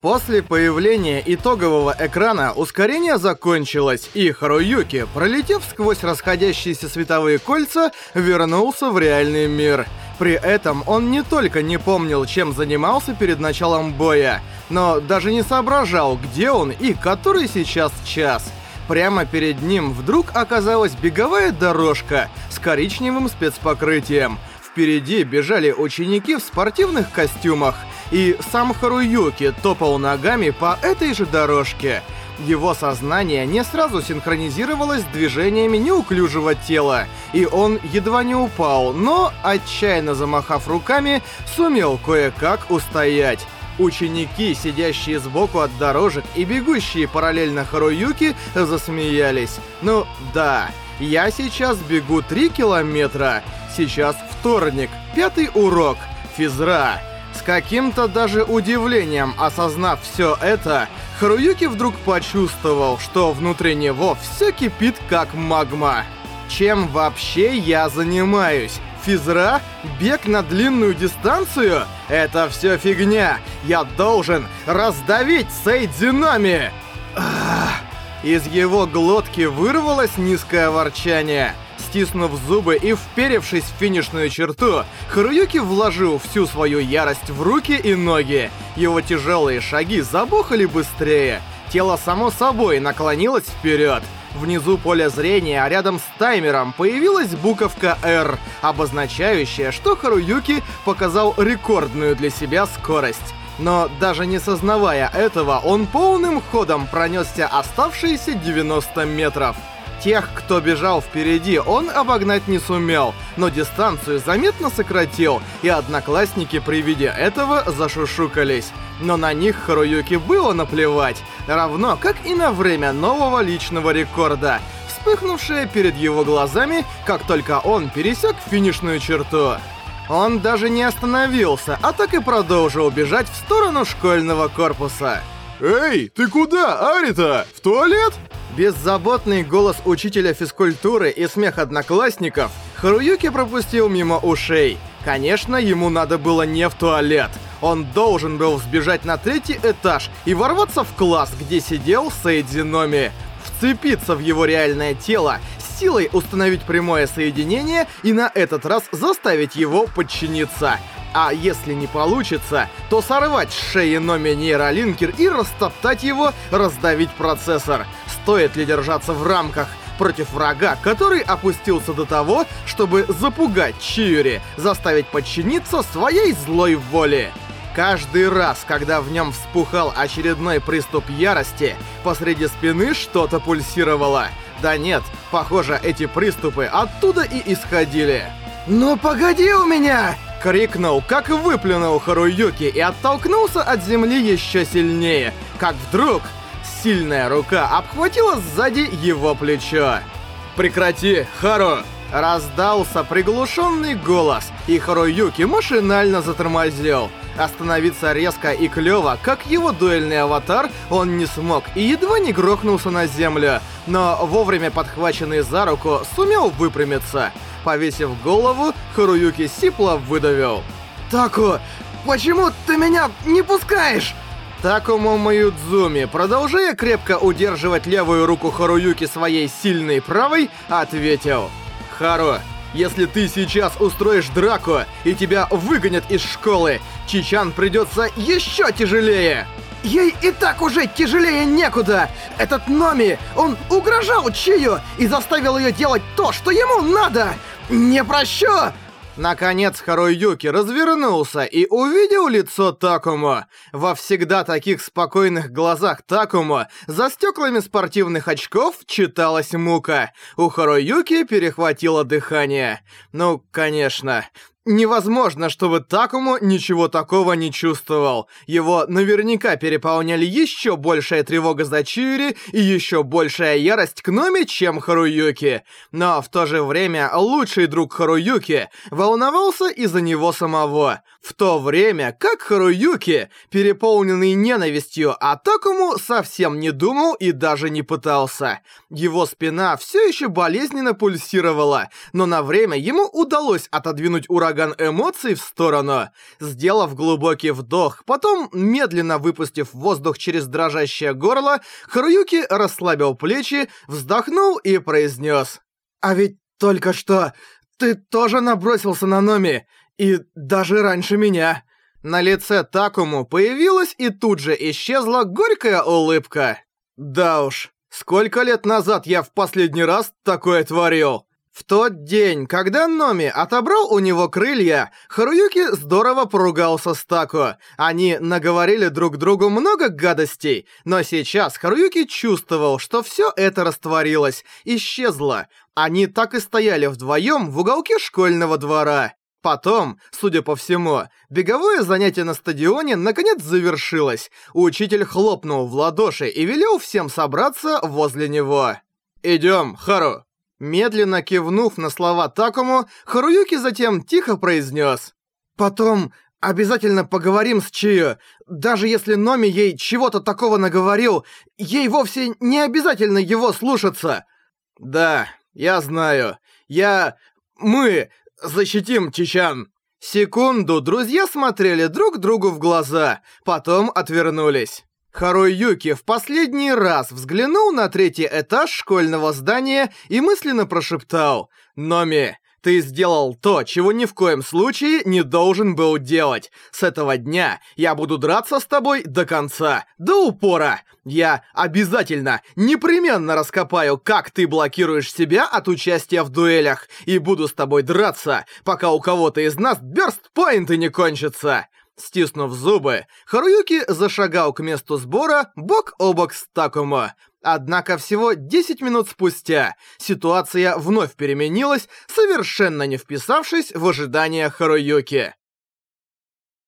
После появления итогового экрана ускорение закончилось, и Харуюки, пролетев сквозь расходящиеся световые кольца, вернулся в реальный мир. При этом он не только не помнил, чем занимался перед началом боя, но даже не соображал, где он и который сейчас час. Прямо перед ним вдруг оказалась беговая дорожка с коричневым спецпокрытием. Впереди бежали ученики в спортивных костюмах — и сам Харуюки топал ногами по этой же дорожке. Его сознание не сразу синхронизировалось с движениями неуклюжего тела, и он едва не упал, но, отчаянно замахав руками, сумел кое-как устоять. Ученики, сидящие сбоку от дорожек и бегущие параллельно Харуюки, засмеялись. Ну да, я сейчас бегу 3 километра. Сейчас вторник, пятый урок, физра каким-то даже удивлением осознав все это, Харуюки вдруг почувствовал, что внутри него все кипит как магма. Чем вообще я занимаюсь? Физра? Бег на длинную дистанцию? Это все фигня. Я должен раздавить Сейдзинами. Из его глотки вырвалось низкое ворчание. Стиснув зубы и вперевшись в финишную черту, Харуюки вложил всю свою ярость в руки и ноги. Его тяжелые шаги забухали быстрее. Тело само собой наклонилось вперед. Внизу поля зрения, рядом с таймером, появилась буковка R, обозначающая, что Харуюки показал рекордную для себя скорость. Но даже не сознавая этого, он полным ходом пронесся оставшиеся 90 метров. Тех, кто бежал впереди, он обогнать не сумел, но дистанцию заметно сократил, и одноклассники при виде этого зашушукались. Но на них Харуюки было наплевать, равно как и на время нового личного рекорда, вспыхнувшее перед его глазами, как только он пересек финишную черту. Он даже не остановился, а так и продолжил бежать в сторону школьного корпуса. «Эй, ты куда, Арита? В туалет?» Беззаботный голос учителя физкультуры и смех одноклассников Харуюки пропустил мимо ушей. Конечно, ему надо было не в туалет. Он должен был взбежать на третий этаж и ворваться в класс, где сидел Сейдзиноми. Вцепиться в его реальное тело, силой установить прямое соединение и на этот раз заставить его подчиниться. А если не получится, то сорвать с шеи Номи нейролинкер и растоптать его, раздавить процессор. Стоит ли держаться в рамках против врага, который опустился до того, чтобы запугать Чиури, заставить подчиниться своей злой воле? Каждый раз, когда в нем вспухал очередной приступ ярости, посреди спины что-то пульсировало. Да нет, похоже, эти приступы оттуда и исходили. «Ну погоди у меня!» Крикнул, как выплюнул Харуюки и оттолкнулся от земли еще сильнее, как вдруг сильная рука обхватила сзади его плечо. «Прекрати, Хару!» Раздался приглушенный голос, и Харуюки машинально затормозил. Остановиться резко и клёво, как его дуэльный аватар, он не смог и едва не грохнулся на землю, но вовремя подхваченный за руку сумел выпрямиться. Повесив голову, Харуюки сипло выдавил. «Таку, почему ты меня не пускаешь?» Такому Маюдзуми, продолжая крепко удерживать левую руку Харуюки своей сильной правой, ответил. «Хару, если ты сейчас устроишь драку и тебя выгонят из школы, Чичан придется еще тяжелее!» Ей и так уже тяжелее некуда! Этот Номи, он угрожал Чию и заставил ее делать то, что ему надо! Не прощу! Наконец Харуюки развернулся и увидел лицо Такому. Во всегда таких спокойных глазах Такому за стеклами спортивных очков читалась мука. У Харуюки перехватило дыхание. Ну, конечно. Невозможно, чтобы Такому ничего такого не чувствовал. Его наверняка переполняли еще большая тревога за Чири и еще большая ярость к Номи, чем Харуюки. Но в то же время лучший друг Харуюки волновался из-за него самого. В то время как Харуюки, переполненный ненавистью, а Такому совсем не думал и даже не пытался. Его спина все еще болезненно пульсировала, но на время ему удалось отодвинуть ураган ураган эмоций в сторону. Сделав глубокий вдох, потом, медленно выпустив воздух через дрожащее горло, Харуюки расслабил плечи, вздохнул и произнес. «А ведь только что ты тоже набросился на Номи, и даже раньше меня». На лице Такому появилась и тут же исчезла горькая улыбка. «Да уж, сколько лет назад я в последний раз такое творил?» В тот день, когда Номи отобрал у него крылья, Харуюки здорово поругался с Тако. Они наговорили друг другу много гадостей, но сейчас Харуюки чувствовал, что всё это растворилось, исчезло. Они так и стояли вдвоем в уголке школьного двора. Потом, судя по всему, беговое занятие на стадионе наконец завершилось. Учитель хлопнул в ладоши и велел всем собраться возле него. «Идём, Хару!» Медленно кивнув на слова Такому, Харуюки затем тихо произнес. «Потом обязательно поговорим с Чио. Даже если Номи ей чего-то такого наговорил, ей вовсе не обязательно его слушаться». «Да, я знаю. Я... Мы защитим Чичан». Секунду друзья смотрели друг другу в глаза, потом отвернулись. Харуй Юки в последний раз взглянул на третий этаж школьного здания и мысленно прошептал «Номи, ты сделал то, чего ни в коем случае не должен был делать. С этого дня я буду драться с тобой до конца, до упора. Я обязательно, непременно раскопаю, как ты блокируешь себя от участия в дуэлях, и буду с тобой драться, пока у кого-то из нас бёрст-поинты не кончатся. Стиснув зубы, Харуюки зашагал к месту сбора бок о бок с Такумо. Однако всего 10 минут спустя ситуация вновь переменилась, совершенно не вписавшись в ожидания Харуюки.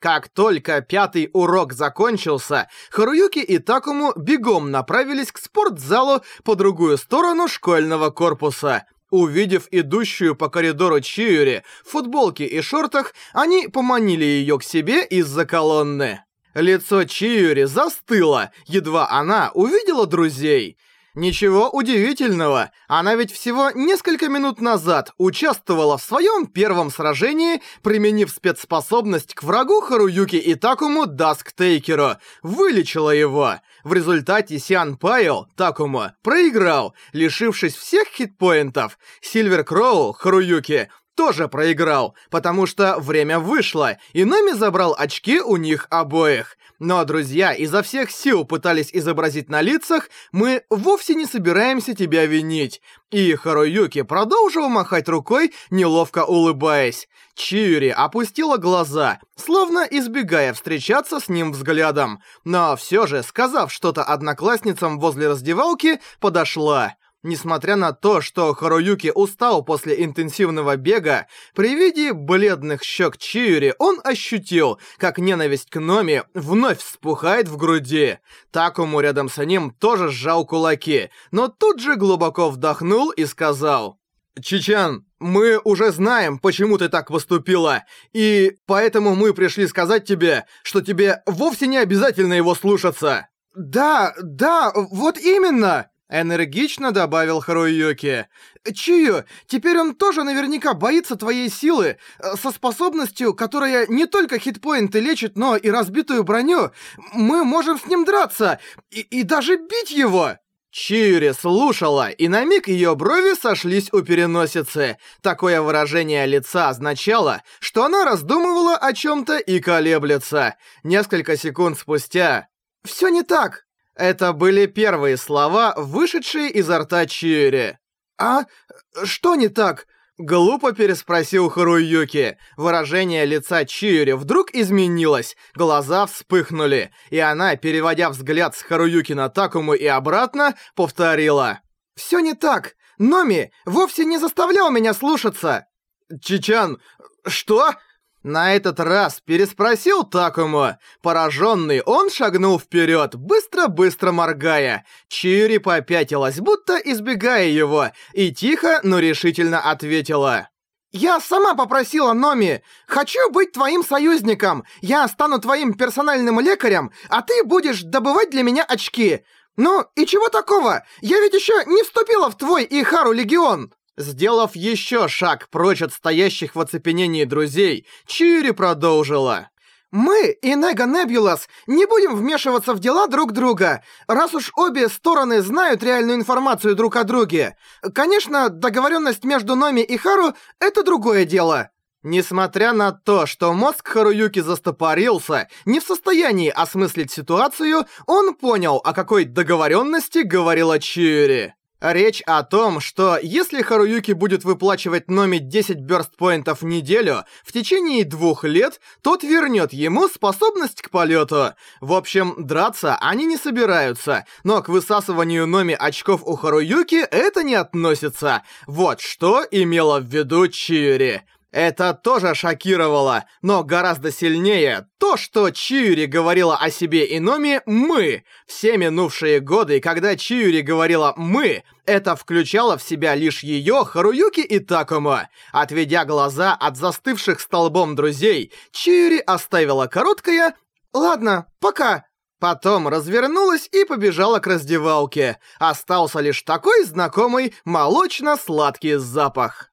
Как только пятый урок закончился, Харуюки и Такому бегом направились к спортзалу по другую сторону школьного корпуса. Увидев идущую по коридору Чиури в футболке и шортах, они поманили ее к себе из-за колонны. Лицо Чиури застыло, едва она увидела друзей. Ничего удивительного, она ведь всего несколько минут назад участвовала в своем первом сражении, применив спецспособность к врагу Харуюки и Такуму, Даск Тейкеру, вылечила его. В результате Сиан Пайл, Такуму, проиграл, лишившись всех хитпоинтов. Сильвер Кроу, Харуюки, тоже проиграл, потому что время вышло, и Номи забрал очки у них обоих. Но друзья изо всех сил пытались изобразить на лицах «Мы вовсе не собираемся тебя винить». И Харуюки продолжил махать рукой, неловко улыбаясь. Чиури опустила глаза, словно избегая встречаться с ним взглядом. Но все же, сказав что-то одноклассницам возле раздевалки, подошла. Несмотря на то, что Харуюки устал после интенсивного бега, при виде бледных щек Чиури он ощутил, как ненависть к Номи вновь вспухает в груди. Такому рядом с ним тоже сжал кулаки, но тут же глубоко вдохнул и сказал... «Чичан, мы уже знаем, почему ты так поступила, и поэтому мы пришли сказать тебе, что тебе вовсе не обязательно его слушаться». «Да, да, вот именно!» Энергично добавил Харуюки. «Чию, теперь он тоже наверняка боится твоей силы. Э, со способностью, которая не только хитпоинты лечит, но и разбитую броню. Мы можем с ним драться и, и даже бить его!» Чиури слушала, и на миг ее брови сошлись у переносицы. Такое выражение лица означало, что она раздумывала о чем-то и колеблется. Несколько секунд спустя... «Все не так!» Это были первые слова, вышедшие изо рта Чиури. «А? Что не так?» Глупо переспросил Харуюки. Выражение лица Чиури вдруг изменилось, глаза вспыхнули, и она, переводя взгляд с Харуюки на Такому и обратно, повторила. «Всё не так! Номи вовсе не заставлял меня слушаться!» «Чичан, что?» На этот раз переспросил Такому. Пораженный, он шагнул вперед, быстро-быстро моргая. Чири попятилась, будто избегая его, и тихо, но решительно ответила. «Я сама попросила Номи. Хочу быть твоим союзником. Я стану твоим персональным лекарем, а ты будешь добывать для меня очки. Ну, и чего такого? Я ведь еще не вступила в твой Ихару Легион!» Сделав еще шаг прочь от стоящих в оцепенении друзей, Чири продолжила. Мы и Нега Небулас не будем вмешиваться в дела друг друга, раз уж обе стороны знают реальную информацию друг о друге. Конечно, договоренность между Номи и Хару — это другое дело. Несмотря на то, что мозг Харуюки застопорился, не в состоянии осмыслить ситуацию, он понял, о какой договоренности говорила Чири. Речь о том, что если Харуюки будет выплачивать Номи 10 бёрстпоинтов в неделю в течение двух лет, тот вернет ему способность к полету. В общем, драться они не собираются, но к высасыванию Номи очков у Харуюки это не относится. Вот что имела в виду Чири. Это тоже шокировало, но гораздо сильнее то, что Чиури говорила о себе и Номи «мы». Все минувшие годы, когда Чиури говорила «мы», это включало в себя лишь её, Харуюки и Такума. Отведя глаза от застывших столбом друзей, Чиури оставила короткое «Ладно, пока». Потом развернулась и побежала к раздевалке. Остался лишь такой знакомый молочно-сладкий запах.